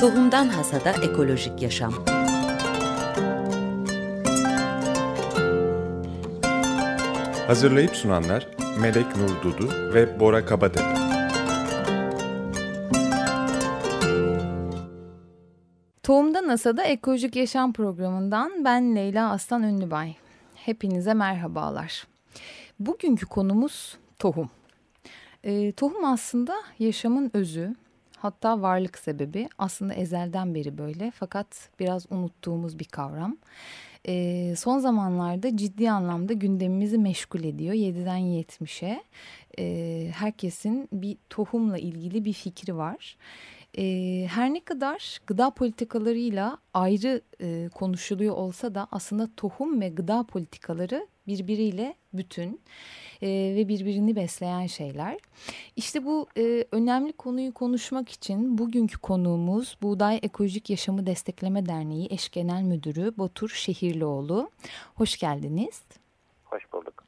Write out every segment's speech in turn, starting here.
Tohumdan Hasada Ekolojik Yaşam Hazırlayıp sunanlar Melek Nur Dudu ve Bora Kabatepe. Tohumda NASA'da Ekolojik Yaşam programından ben Leyla Aslan Ünlübay. Hepinize merhabalar. Bugünkü konumuz tohum. E, tohum aslında yaşamın özü, hatta varlık sebebi. Aslında ezelden beri böyle fakat biraz unuttuğumuz bir kavram. E, son zamanlarda ciddi anlamda gündemimizi meşgul ediyor 7'den 70'e. E, herkesin bir tohumla ilgili bir fikri var. E, her ne kadar gıda politikalarıyla ayrı e, konuşuluyor olsa da aslında tohum ve gıda politikaları birbiriyle bütün e, ve birbirini besleyen şeyler. İşte bu e, önemli konuyu konuşmak için bugünkü konuğumuz Buğday Ekolojik Yaşamı Destekleme Derneği Eş Genel Müdürü Batur Şehirlioğlu. Hoş geldiniz. Hoş bulduk.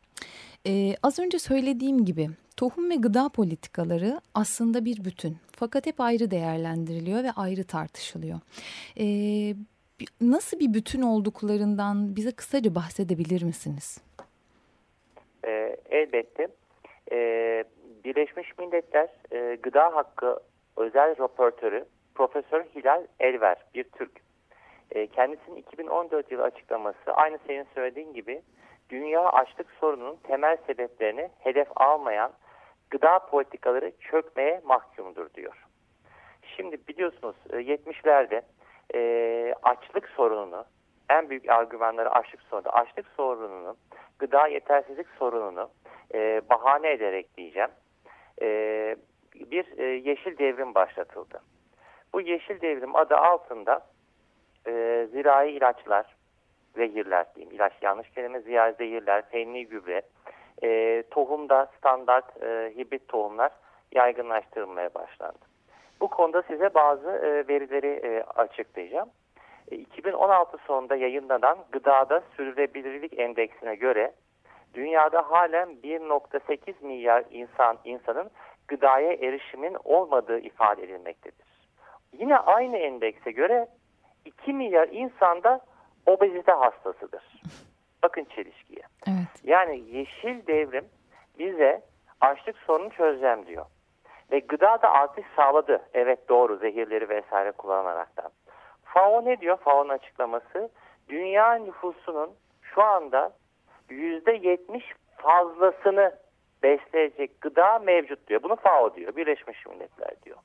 Ee, az önce söylediğim gibi tohum ve gıda politikaları aslında bir bütün. Fakat hep ayrı değerlendiriliyor ve ayrı tartışılıyor. Ee, nasıl bir bütün olduklarından bize kısaca bahsedebilir misiniz? E, elbette. E, Birleşmiş Milletler e, Gıda Hakkı Özel Raportörü Profesör Hilal Elver bir Türk. E, kendisinin 2014 yılı açıklaması aynı senin söylediğin gibi dünya açlık sorununun temel sebeplerini hedef almayan gıda politikaları çökmeye mahkumdur diyor. Şimdi biliyorsunuz 70'lerde e, açlık sorununu en büyük argümanları açlık sorunu. Açlık sorununu, gıda yetersizlik sorununu e, bahane ederek diyeceğim. E, bir e, yeşil devrim başlatıldı. Bu yeşil devrim adı altında e, zirai ilaçlar, zehirler diyeyim. İlaç yanlış kelime zirai zehirler, peynir gübre, e, tohumda standart e, hibrit tohumlar yaygınlaştırılmaya başlandı. Bu konuda size bazı e, verileri e, açıklayacağım. 2016 e, sonunda yayınlanan Gıdada Sürdürülebilirlik Endeksine göre dünyada halen 1.8 milyar insan insanın gıdaya erişimin olmadığı ifade edilmektedir. Yine aynı endekse göre 2 milyar insanda obezite hastasıdır. Bakın çelişkiye. Evet. Yani yeşil devrim bize açlık sorunu çözeceğim diyor. Ve gıda da artış sağladı. Evet doğru zehirleri vesaire kullanaraktan. FAO ne diyor? FAO'nun açıklaması dünya nüfusunun şu anda yüzde yetmiş fazlasını besleyecek gıda mevcut diyor. Bunu FAO diyor. Birleşmiş Milletler diyor.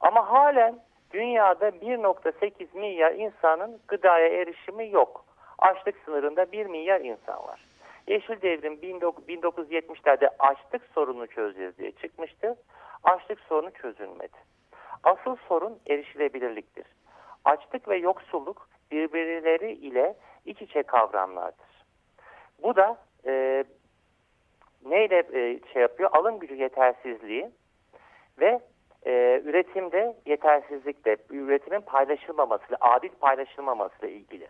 Ama halen dünyada 1.8 milyar insanın gıdaya erişimi yok. Açlık sınırında 1 milyar insan var. Yeşil Devrim 1970'lerde açlık sorunu çözeceğiz diye çıkmıştı. Açlık sorunu çözülmedi. Asıl sorun erişilebilirliktir. Açlık ve yoksulluk birbirleri ile iç içe kavramlardır. Bu da e, neyle e, şey yapıyor? Alım gücü yetersizliği ve e, üretimde yetersizlikle, üretimin paylaşılmamasıyla, adil paylaşılmamasıyla ilgili.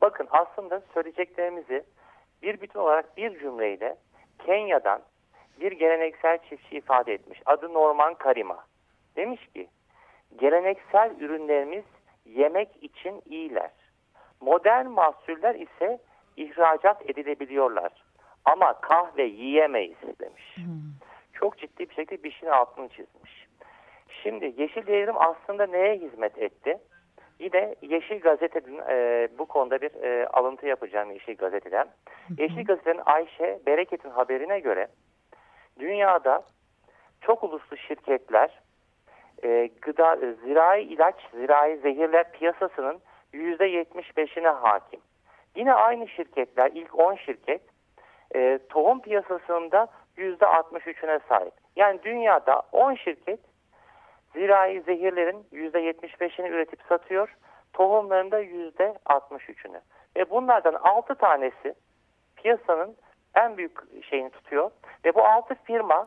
Bakın aslında söyleyeceklerimizi bir bütün olarak bir cümleyle Kenya'dan bir geleneksel çiftçi ifade etmiş. Adı Norman Karima. Demiş ki geleneksel ürünlerimiz yemek için iyiler. Modern mahsuller ise ihracat edilebiliyorlar. Ama kahve yiyemeyiz demiş. Hmm. Çok ciddi bir şekilde bir şeyin altını çizmiş. Şimdi Yeşil Devrim aslında neye hizmet etti? Yine Yeşil Gazete'nin e, bu konuda bir e, alıntı yapacağım Yeşil Gazete'den. Yeşil Gazete'nin Ayşe Bereket'in haberine göre dünyada çok uluslu şirketler e, gıda, e, zirai ilaç, zirai zehirler piyasasının %75'ine hakim. Yine aynı şirketler, ilk 10 şirket e, tohum piyasasında %63'üne sahip. Yani dünyada 10 şirket zirai zehirlerin %75'ini üretip satıyor, tohumların da %63'ünü. Ve bunlardan 6 tanesi piyasanın en büyük şeyini tutuyor ve bu 6 firma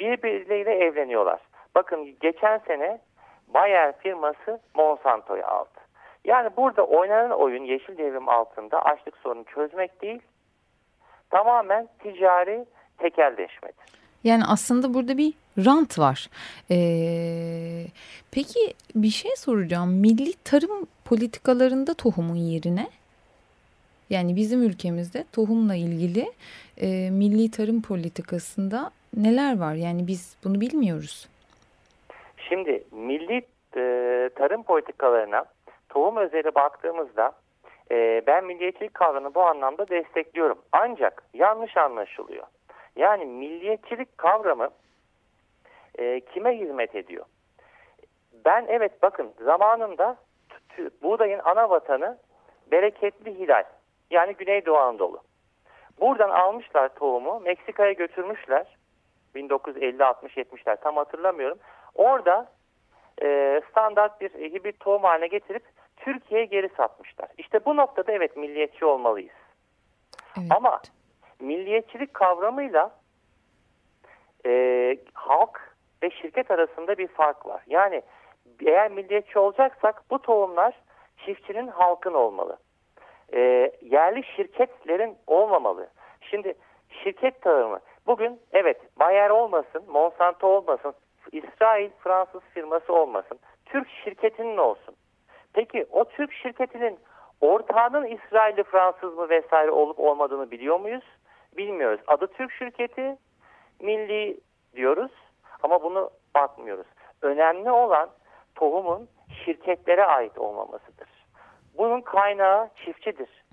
birbirleriyle evleniyorlar. Bakın geçen sene Bayer firması Monsanto'yu aldı. Yani burada oynanan oyun yeşil devrim altında açlık sorunu çözmek değil, tamamen ticari tekelleşmedir. Yani aslında burada bir rant var. Ee, peki bir şey soracağım. Milli tarım politikalarında tohumun yerine yani bizim ülkemizde tohumla ilgili e, milli tarım politikasında neler var? Yani biz bunu bilmiyoruz. Şimdi milli e, tarım politikalarına tohum özeli baktığımızda e, ben milliyetçilik kavramını bu anlamda destekliyorum. Ancak yanlış anlaşılıyor. Yani milliyetçilik kavramı e, kime hizmet ediyor? Ben evet bakın zamanında buğdayın ana vatanı bereketli hilal yani Güneydoğu Anadolu. Buradan almışlar tohumu Meksika'ya götürmüşler 1950 60 70'ler tam hatırlamıyorum. Orada e, standart bir hibrit tohum haline getirip Türkiye'ye geri satmışlar. İşte bu noktada evet milliyetçi olmalıyız. Evet. Ama milliyetçilik kavramıyla e, halk ve şirket arasında bir fark var. Yani eğer milliyetçi olacaksak bu tohumlar çiftçinin halkın olmalı. E, yerli şirketlerin olmamalı. Şimdi şirket tarımı bugün evet Bayer olmasın, Monsanto olmasın, İsrail Fransız firması olmasın. Türk şirketinin olsun. Peki o Türk şirketinin ortağının İsrailli Fransız mı vesaire olup olmadığını biliyor muyuz? Bilmiyoruz. Adı Türk şirketi milli diyoruz ama bunu bakmıyoruz. Önemli olan tohumun şirketlere ait olmamasıdır. Bunun kaynağı çiftçidir.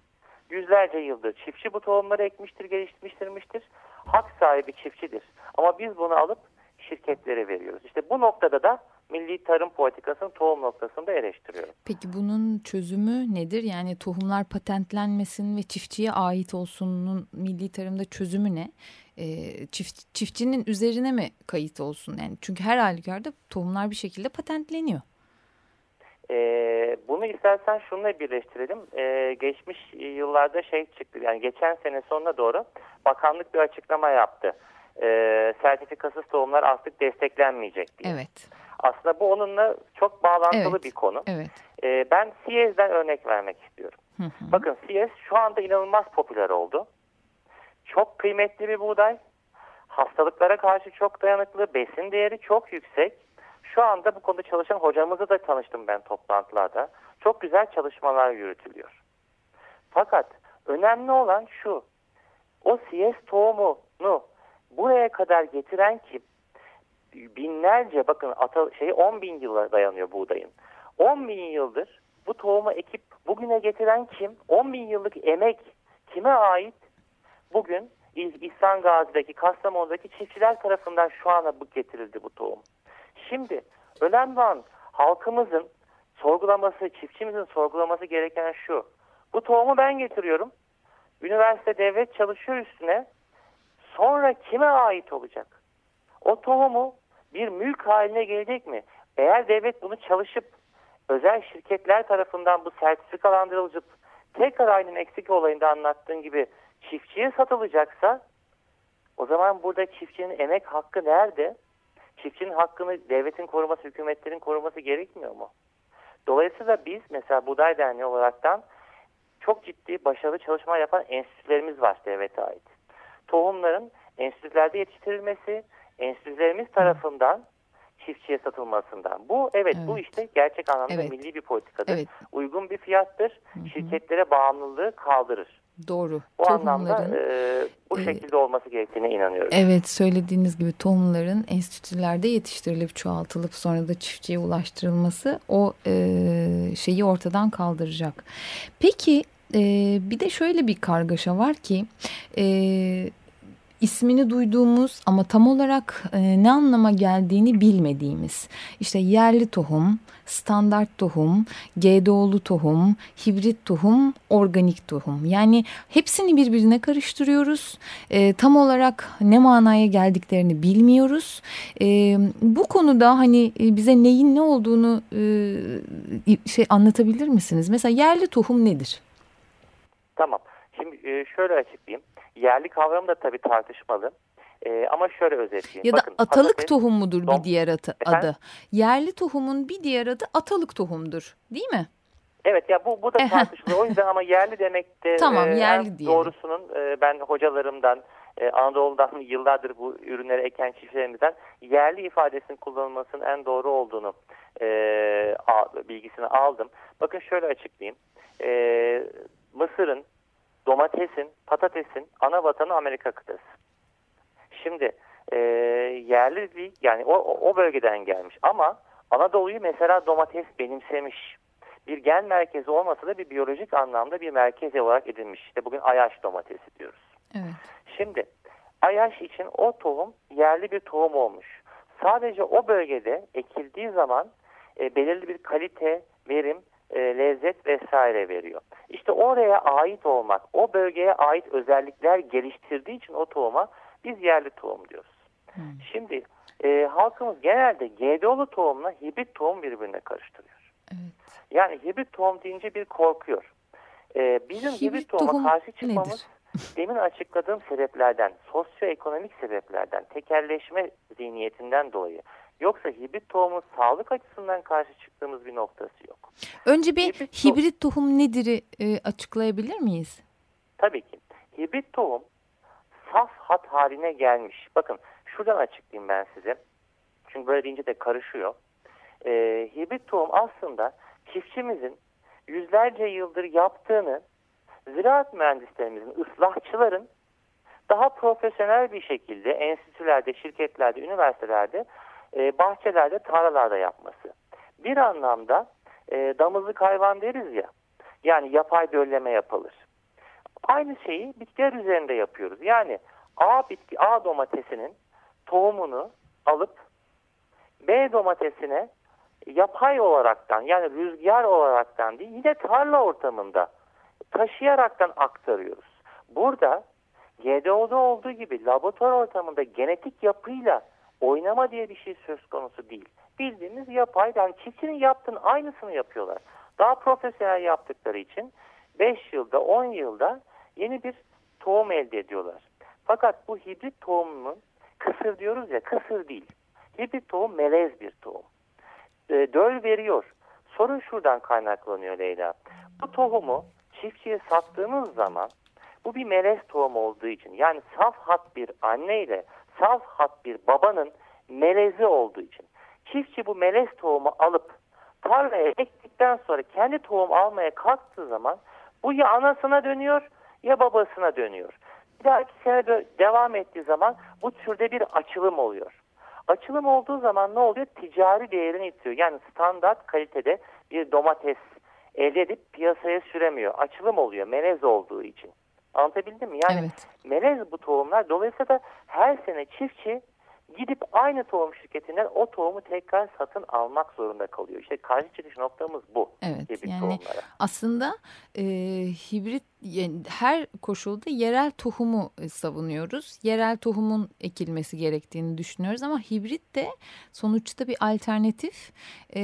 Yüzlerce yıldır çiftçi bu tohumları ekmiştir, geliştirmiştir. Hak sahibi çiftçidir. Ama biz bunu alıp şirketlere veriyoruz. İşte bu noktada da milli tarım politikasının tohum noktasında eleştiriyorum. Peki bunun çözümü nedir? Yani tohumlar patentlenmesin ve çiftçiye ait olsunun milli tarımda çözümü ne? Ee, çift, çiftçinin üzerine mi kayıt olsun? Yani çünkü her halükarda tohumlar bir şekilde patentleniyor. Ee, bunu istersen şununla birleştirelim. Ee, geçmiş yıllarda şey çıktı yani geçen sene sonuna doğru bakanlık bir açıklama yaptı. Ee, sertifikasız tohumlar artık desteklenmeyecek diye. Evet. Aslında bu onunla çok bağlantılı evet. bir konu. Evet. Ee, ben Siyez'den örnek vermek istiyorum. Hı hı. Bakın Siyez şu anda inanılmaz popüler oldu. Çok kıymetli bir buğday. Hastalıklara karşı çok dayanıklı, besin değeri çok yüksek. Şu anda bu konuda çalışan hocamızla da tanıştım ben toplantılarda. Çok güzel çalışmalar yürütülüyor. Fakat önemli olan şu. O siyes tohumunu buraya kadar getiren kim? Binlerce bakın ata, şey 10 bin yıla dayanıyor buğdayın. 10 bin yıldır bu tohumu ekip bugüne getiren kim? 10 bin yıllık emek kime ait? Bugün İhsan Gazi'deki, Kastamonu'daki çiftçiler tarafından şu ana bu getirildi bu tohum. Şimdi önemli olan halkımızın sorgulaması, çiftçimizin sorgulaması gereken şu. Bu tohumu ben getiriyorum. Üniversite devlet çalışıyor üstüne. Sonra kime ait olacak? O tohumu bir mülk haline gelecek mi? Eğer devlet bunu çalışıp özel şirketler tarafından bu sertifikalandırılıp tekrar aynı Meksika olayında anlattığın gibi çiftçiye satılacaksa o zaman burada çiftçinin emek hakkı nerede? Çiftçinin hakkını devletin koruması, hükümetlerin koruması gerekmiyor mu? Dolayısıyla biz mesela Buday Derneği olaraktan çok ciddi başarılı çalışma yapan enstitülerimiz var devlete ait. Tohumların enstitülerde yetiştirilmesi, enstitülerimiz tarafından çiftçiye satılmasından. Bu evet, evet. bu işte gerçek anlamda evet. milli bir politikadır. Evet. Uygun bir fiyattır. Hı -hı. Şirketlere bağımlılığı kaldırır. Doğru. Bu anlamda e, bu e, şekilde olması gerektiğine inanıyorum. Evet söylediğiniz gibi tohumların enstitülerde yetiştirilip çoğaltılıp sonra da çiftçiye ulaştırılması o e, şeyi ortadan kaldıracak. Peki e, bir de şöyle bir kargaşa var ki e, ismini duyduğumuz ama tam olarak e, ne anlama geldiğini bilmediğimiz işte yerli tohum, standart tohum, GDO'lu tohum, hibrit tohum, organik tohum. Yani hepsini birbirine karıştırıyoruz. E, tam olarak ne manaya geldiklerini bilmiyoruz. E, bu konuda hani e, bize neyin ne olduğunu e, şey anlatabilir misiniz? Mesela yerli tohum nedir? Tamam. Şimdi e, şöyle açıklayayım. Yerli kavramı da tabii tartışmalı. Ee, ama şöyle özetleyeyim. Ya da Bakın, atalık patates, tohum mudur bir diğer atı, adı? Yerli tohumun bir diğer adı atalık tohumdur. Değil mi? Evet ya bu bu da tartışılıyor. o yüzden ama yerli demek de tamam, e, yerli doğrusunun e, ben hocalarımdan e, Anadolu'dan yıllardır bu ürünleri eken çiftçilerimizden yerli ifadesinin kullanılmasının en doğru olduğunu e, bilgisini aldım. Bakın şöyle açıklayayım. E, Mısır'ın, domatesin, patatesin ana vatanı Amerika kıtası. Şimdi e, yerli bir yani o, o bölgeden gelmiş ama Anadolu'yu mesela domates benimsemiş. Bir gen merkezi olmasa da bir biyolojik anlamda bir merkez olarak edilmiş. İşte bugün Ayaş domatesi diyoruz. Evet. Şimdi Ayaş için o tohum yerli bir tohum olmuş. Sadece o bölgede ekildiği zaman e, belirli bir kalite, verim, e, lezzet vesaire veriyor. İşte oraya ait olmak, o bölgeye ait özellikler geliştirdiği için o tohuma biz yerli tohum diyoruz. Hmm. Şimdi e, halkımız genelde GDO'lu tohumla hibrit tohum birbirine karıştırıyor. Evet. Yani hibrit tohum deyince bir korkuyor. E, bizim hibrit, hibrit tohuma karşı çıkmamız nedir? demin açıkladığım sebeplerden, sosyoekonomik sebeplerden, tekerleşme zihniyetinden dolayı. Yoksa hibrit tohumun sağlık açısından karşı çıktığımız bir noktası yok. Önce bir hibrit, hibrit tohum nedir e, açıklayabilir miyiz? Tabii ki. Hibrit tohum saf hat haline gelmiş. Bakın şuradan açıklayayım ben size. Çünkü böyle deyince de karışıyor. E, hibrit tohum aslında çiftçimizin yüzlerce yıldır yaptığını ziraat mühendislerimizin, ıslahçıların daha profesyonel bir şekilde enstitülerde, şirketlerde, üniversitelerde, e, bahçelerde, tarlalarda yapması. Bir anlamda e, damızlık hayvan deriz ya, yani yapay dölleme yapılır. Aynı şeyi bitkiler üzerinde yapıyoruz. Yani A bitki A domatesinin tohumunu alıp B domatesine yapay olaraktan yani rüzgar olaraktan değil yine tarla ortamında taşıyaraktan aktarıyoruz. Burada GDO'da olduğu gibi laboratuvar ortamında genetik yapıyla oynama diye bir şey söz konusu değil. Bildiğimiz yapay yani çiftçinin yaptığının aynısını yapıyorlar. Daha profesyonel yaptıkları için 5 yılda 10 yılda yeni bir tohum elde ediyorlar. Fakat bu hibrit tohumun kısır diyoruz ya kısır değil. Hibrit tohum melez bir tohum. E, döl veriyor. Sorun şuradan kaynaklanıyor Leyla. Bu tohumu çiftçiye sattığınız zaman bu bir melez tohum olduğu için yani saf hat bir anne ile saf hat bir babanın melezi olduğu için çiftçi bu melez tohumu alıp tarlaya ektikten sonra kendi tohum almaya kalktığı zaman bu ya anasına dönüyor ya babasına dönüyor. Bir dahaki sene de devam ettiği zaman bu türde bir açılım oluyor. Açılım olduğu zaman ne oluyor? Ticari değerini yitiriyor. Yani standart kalitede bir domates elde edip piyasaya süremiyor. Açılım oluyor melez olduğu için. Anlatabildim mi? Yani evet. melez bu tohumlar. Dolayısıyla da her sene çiftçi gidip aynı tohum şirketinden o tohumu tekrar satın almak zorunda kalıyor. İşte karşı çıkış noktamız bu. Evet yani tohumlara. aslında e, hibrit yani her koşulda yerel tohumu e, savunuyoruz. Yerel tohumun ekilmesi gerektiğini düşünüyoruz ama hibrit de sonuçta bir alternatif e,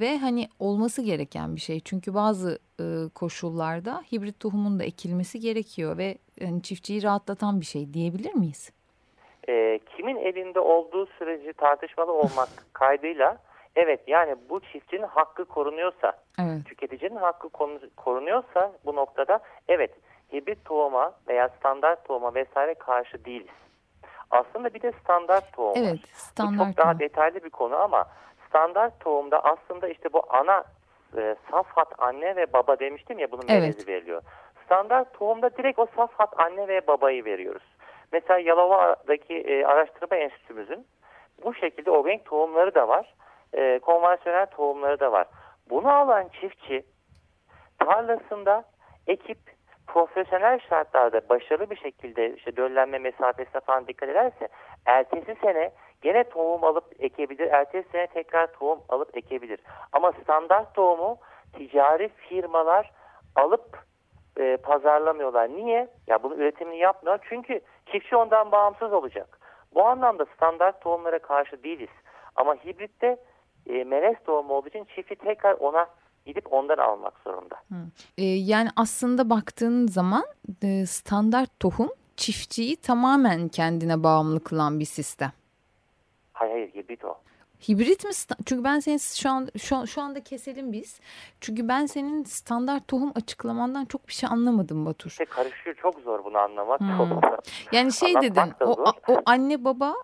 ve hani olması gereken bir şey. Çünkü bazı e, koşullarda hibrit tohumun da ekilmesi gerekiyor ve yani çiftçiyi rahatlatan bir şey diyebilir miyiz? E, kimin elinde olduğu süreci tartışmalı olmak kaydıyla evet yani bu çiftçinin hakkı korunuyorsa evet. tüketicinin hakkı korunuyorsa bu noktada evet hibrit tohuma veya standart tohuma vesaire karşı değiliz. Aslında bir de standart tohum evet, var. Standart bu çok daha detaylı bir konu ama standart tohumda aslında işte bu ana e, safhat anne ve baba demiştim ya bunun evet. veriliyor. Standart tohumda direkt o safhat anne ve babayı veriyoruz. Mesela Yalova'daki e, araştırma enstitümüzün bu şekilde organik tohumları da var. E, konvansiyonel tohumları da var. Bunu alan çiftçi tarlasında ekip profesyonel şartlarda başarılı bir şekilde işte döllenme mesafesine falan dikkat ederse ertesi sene gene tohum alıp ekebilir. Ertesi sene tekrar tohum alıp ekebilir. Ama standart tohumu ticari firmalar alıp e, pazarlamıyorlar. Niye? Ya bunu üretimini yapmıyor. Çünkü çiftçi ondan bağımsız olacak. Bu anlamda standart tohumlara karşı değiliz. Ama hibritte e, melez tohumu olduğu için çiftçi tekrar ona gidip ondan almak zorunda. E, yani aslında baktığın zaman e, standart tohum çiftçiyi tamamen kendine bağımlı kılan bir sistem. Hayır hayır hibrit o. Hibrit mi? Çünkü ben senin şu an şu, şu anda keselim biz. Çünkü ben senin standart tohum açıklamandan çok bir şey anlamadım Batur. İşte karışıyor çok zor bunu anlamak. Hmm. Yani şey dedin o, o anne baba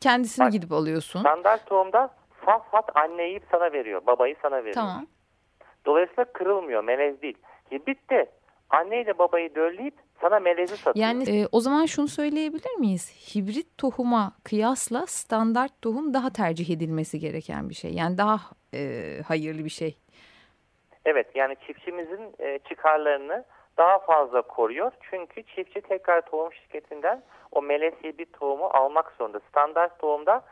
kendisini Bak, gidip alıyorsun. Standart tohumda safhat anneyi sana veriyor. Babayı sana veriyor. Tamam. Dolayısıyla kırılmıyor. Melez değil. Hibrit de anneyle babayı dölleyip sana melezi satıyor. Yani e, o zaman şunu söyleyebilir miyiz? Hibrit tohuma kıyasla standart tohum daha tercih edilmesi gereken bir şey. Yani daha e, hayırlı bir şey. Evet yani çiftçimizin e, çıkarlarını daha fazla koruyor. Çünkü çiftçi tekrar tohum şirketinden o melez hibrit tohumu almak zorunda. Standart tohumda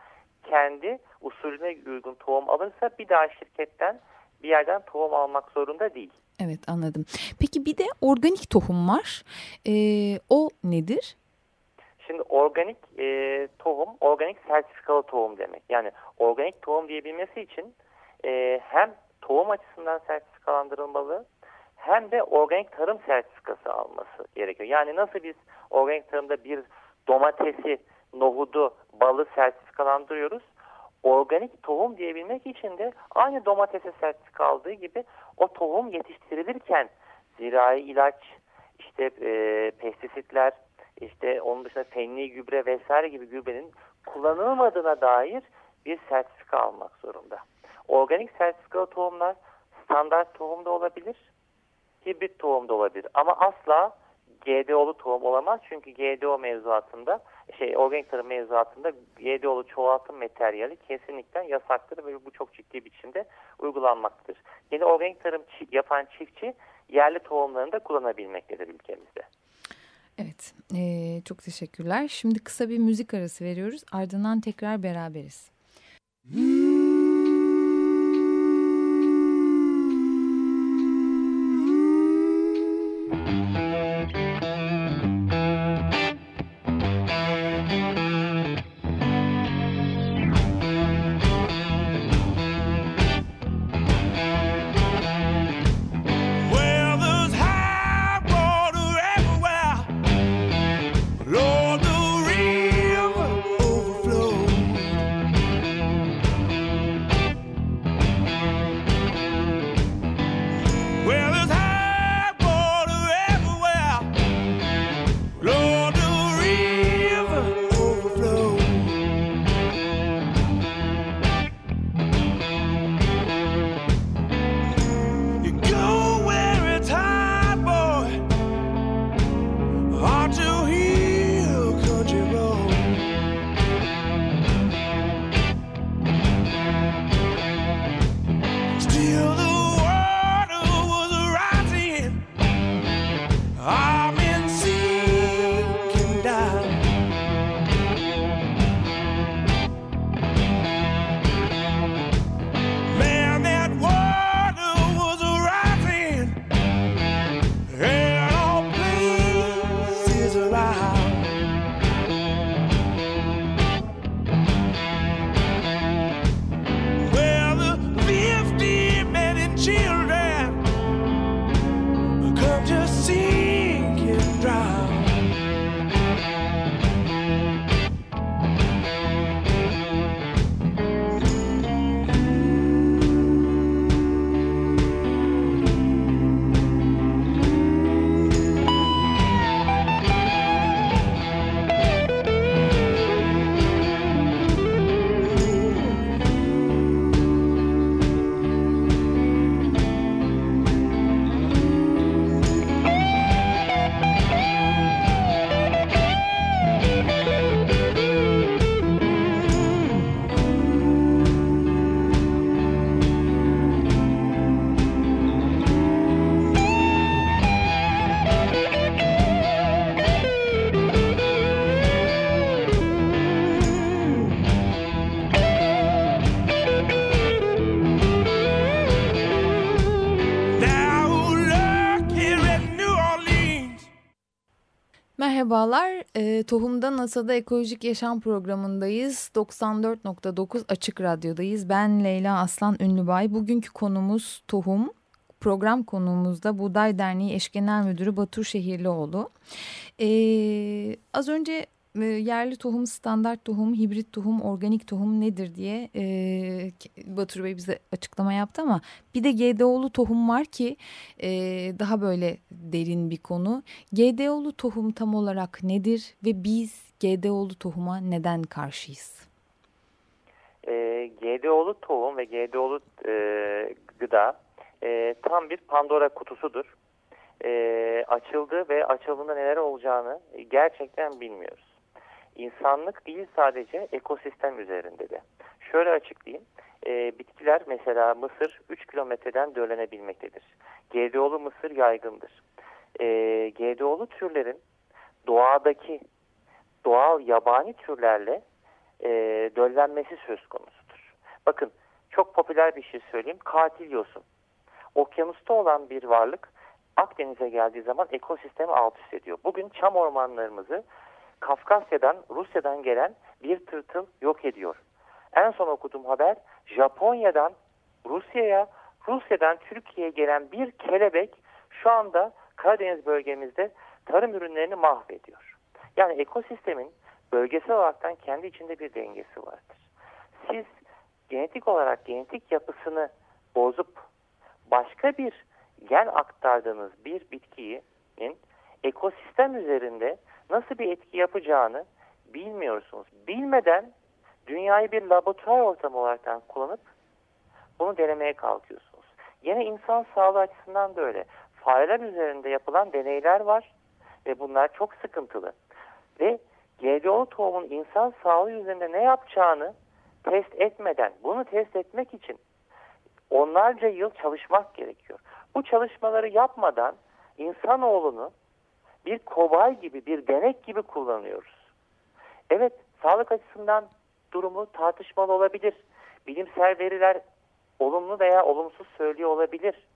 kendi usulüne uygun tohum alırsa bir daha şirketten bir yerden tohum almak zorunda değil. Evet anladım. Peki bir de organik tohum var. Ee, o nedir? Şimdi organik e, tohum, organik sertifikalı tohum demek. Yani organik tohum diyebilmesi için e, hem tohum açısından sertifikalandırılmalı hem de organik tarım sertifikası alması gerekiyor. Yani nasıl biz organik tarımda bir domatesi, nohudu, balı sertifikalandırıyoruz organik tohum diyebilmek için de aynı domatese sertifika aldığı gibi o tohum yetiştirilirken zirai ilaç, işte e, pestisitler, işte onun dışında fenli gübre vesaire gibi gübrenin kullanılmadığına dair bir sertifika almak zorunda. Organik sertifikalı tohumlar standart tohumda olabilir, hibrit tohumda olabilir ama asla GDO'lu tohum olamaz. Çünkü GDO mevzuatında şey organik tarım mevzuatında GDO'lu çoğaltım materyali kesinlikle yasaktır ve bu çok ciddi biçimde uygulanmaktadır. Yeni organik tarım yapan çiftçi yerli tohumlarını da kullanabilmektedir ülkemizde. Evet, ee, çok teşekkürler. Şimdi kısa bir müzik arası veriyoruz. Ardından tekrar beraberiz. Hmm. Merhabalar, e, Tohum'da NASA'da Ekolojik Yaşam programındayız. 94.9 Açık Radyo'dayız. Ben Leyla Aslan Ünlübay. Bugünkü konumuz Tohum. Program konuğumuzda Buğday Derneği Eş Genel Müdürü Batur Şehirlioğlu. E, az önce yerli tohum, standart tohum, hibrit tohum, organik tohum nedir diye e, Batur Bey bize açıklama yaptı ama bir de GDO'lu tohum var ki e, daha böyle derin bir konu. GDO'lu tohum tam olarak nedir ve biz GDO'lu tohuma neden karşıyız? E, GDO'lu tohum ve GDO'lu e, gıda e, tam bir Pandora kutusudur. E, açıldı ve açıldığında neler olacağını gerçekten bilmiyoruz. İnsanlık değil sadece ekosistem üzerinde de. Şöyle açıklayayım. E, bitkiler mesela mısır 3 kilometreden döllenebilmektedir. GDO'lu mısır yaygındır. E, GDO'lu türlerin doğadaki doğal yabani türlerle e, döllenmesi söz konusudur. Bakın çok popüler bir şey söyleyeyim. Katil yosun. Okyanusta olan bir varlık Akdeniz'e geldiği zaman ekosistemi alt üst ediyor. Bugün çam ormanlarımızı Kafkasya'dan, Rusya'dan gelen bir tırtıl yok ediyor. En son okuduğum haber Japonya'dan Rusya'ya, Rusya'dan Türkiye'ye gelen bir kelebek şu anda Karadeniz bölgemizde tarım ürünlerini mahvediyor. Yani ekosistemin bölgesel olaraktan kendi içinde bir dengesi vardır. Siz genetik olarak genetik yapısını bozup başka bir gen aktardığınız bir bitkinin ekosistem üzerinde nasıl bir etki yapacağını bilmiyorsunuz. Bilmeden dünyayı bir laboratuvar ortamı olarak kullanıp bunu denemeye kalkıyorsunuz. Yine insan sağlığı açısından da öyle. Fareler üzerinde yapılan deneyler var ve bunlar çok sıkıntılı. Ve GDO tohumun insan sağlığı üzerinde ne yapacağını test etmeden, bunu test etmek için onlarca yıl çalışmak gerekiyor. Bu çalışmaları yapmadan insanoğlunu bir kobay gibi, bir denek gibi kullanıyoruz. Evet, sağlık açısından durumu tartışmalı olabilir. Bilimsel veriler olumlu veya olumsuz söylüyor olabilir.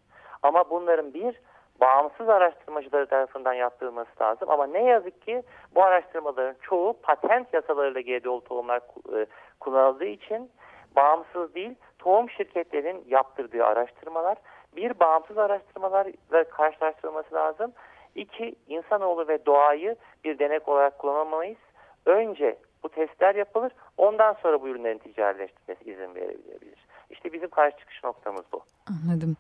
Ama bunların bir bağımsız araştırmacıları tarafından yaptırılması lazım. Ama ne yazık ki bu araştırmaların çoğu patent yasalarıyla GDO'lu tohumlar e, kullanıldığı için bağımsız değil, tohum şirketlerinin yaptırdığı araştırmalar bir bağımsız araştırmalarla karşılaştırılması lazım. İki, insanoğlu ve doğayı bir denek olarak kullanamayız. Önce bu testler yapılır, ondan sonra bu ürünlerin ticaretleştirilmesi izin verilebilir. İşte bizim karşı çıkış noktamız bu. Anladım.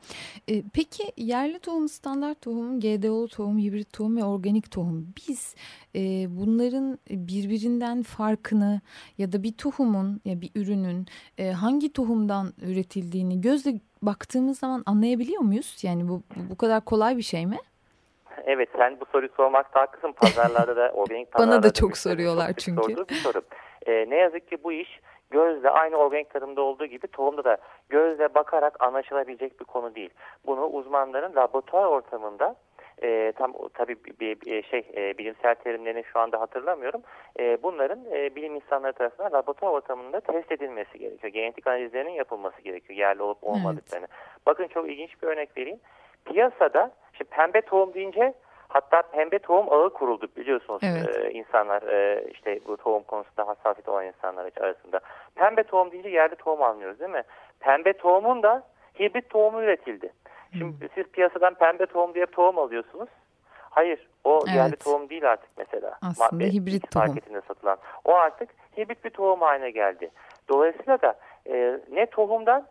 E, peki yerli tohum, standart tohum, GDO'lu tohum, hibrit tohum ve organik tohum. Biz e, bunların birbirinden farkını ya da bir tohumun ya bir ürünün e, hangi tohumdan üretildiğini gözle baktığımız zaman anlayabiliyor muyuz? Yani bu bu kadar kolay bir şey mi? Evet sen bu soruyu sormakta haklısın. Pazarlarda da organik pazarlarda Bana da çok soruyorlar çok çünkü. Bir soru. Ee, ne yazık ki bu iş gözle aynı organik tarımda olduğu gibi tohumda da gözle bakarak anlaşılabilecek bir konu değil. Bunu uzmanların laboratuvar ortamında e, tam tabii bir, bir şey e, bilimsel terimlerini şu anda hatırlamıyorum. E, bunların e, bilim insanları tarafından laboratuvar ortamında test edilmesi gerekiyor. Genetik analizlerinin yapılması gerekiyor yerli olup olmadıklarını. Evet. Bakın çok ilginç bir örnek vereyim. Piyasada şimdi pembe tohum deyince Hatta pembe tohum ağı kuruldu biliyorsunuz evet. e, insanlar e, işte bu tohum konusunda hassasiyet olan insanlar arasında. Pembe tohum deyince yerli tohum anlıyoruz değil mi? Pembe tohumun da hibrit tohumu üretildi. Şimdi hmm. siz piyasadan pembe tohum diye tohum alıyorsunuz. Hayır o evet. yerli tohum değil artık mesela. Aslında Madde, hibrit tohum. Marketinde satılan. O artık hibrit bir tohum haline geldi. Dolayısıyla da e, ne tohumdan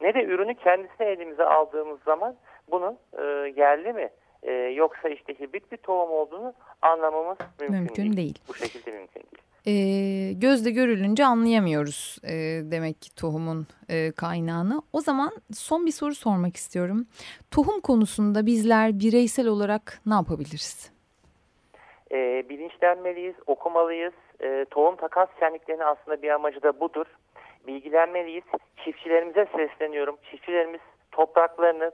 ne de ürünü kendisine elimize aldığımız zaman bunu e, yerli mi e, yoksa işte hibrit bir tohum olduğunu anlamamız mümkün, mümkün değil. değil. Bu şekilde mümkün değil. E, gözle görülünce anlayamıyoruz e, demek ki tohumun e, kaynağını. O zaman son bir soru sormak istiyorum. Tohum konusunda bizler bireysel olarak ne yapabiliriz? E, bilinçlenmeliyiz, okumalıyız. E, tohum takas şenliklerinin aslında bir amacı da budur. Bilgilenmeliyiz. Çiftçilerimize sesleniyorum. Çiftçilerimiz topraklarını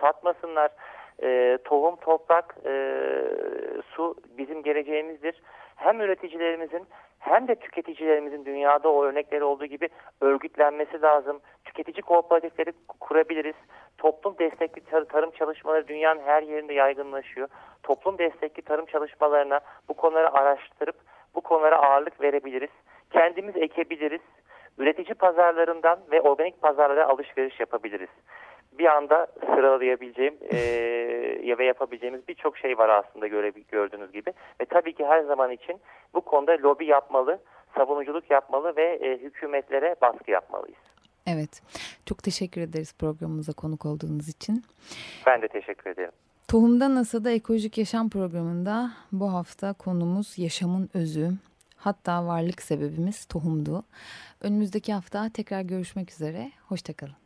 satmasınlar e, tohum, toprak, e, su bizim geleceğimizdir. Hem üreticilerimizin hem de tüketicilerimizin dünyada o örnekleri olduğu gibi örgütlenmesi lazım. Tüketici kooperatifleri kurabiliriz. Toplum destekli tar tarım çalışmaları dünyanın her yerinde yaygınlaşıyor. Toplum destekli tarım çalışmalarına bu konuları araştırıp bu konulara ağırlık verebiliriz. Kendimiz ekebiliriz. Üretici pazarlarından ve organik pazarlara alışveriş yapabiliriz bir anda sıralayabileceğim e, ve yapabileceğimiz birçok şey var aslında göre, gördüğünüz gibi. Ve tabii ki her zaman için bu konuda lobi yapmalı, savunuculuk yapmalı ve e, hükümetlere baskı yapmalıyız. Evet, çok teşekkür ederiz programımıza konuk olduğunuz için. Ben de teşekkür ederim. Tohumda NASA'da Ekolojik Yaşam programında bu hafta konumuz yaşamın özü. Hatta varlık sebebimiz tohumdu. Önümüzdeki hafta tekrar görüşmek üzere. Hoşçakalın.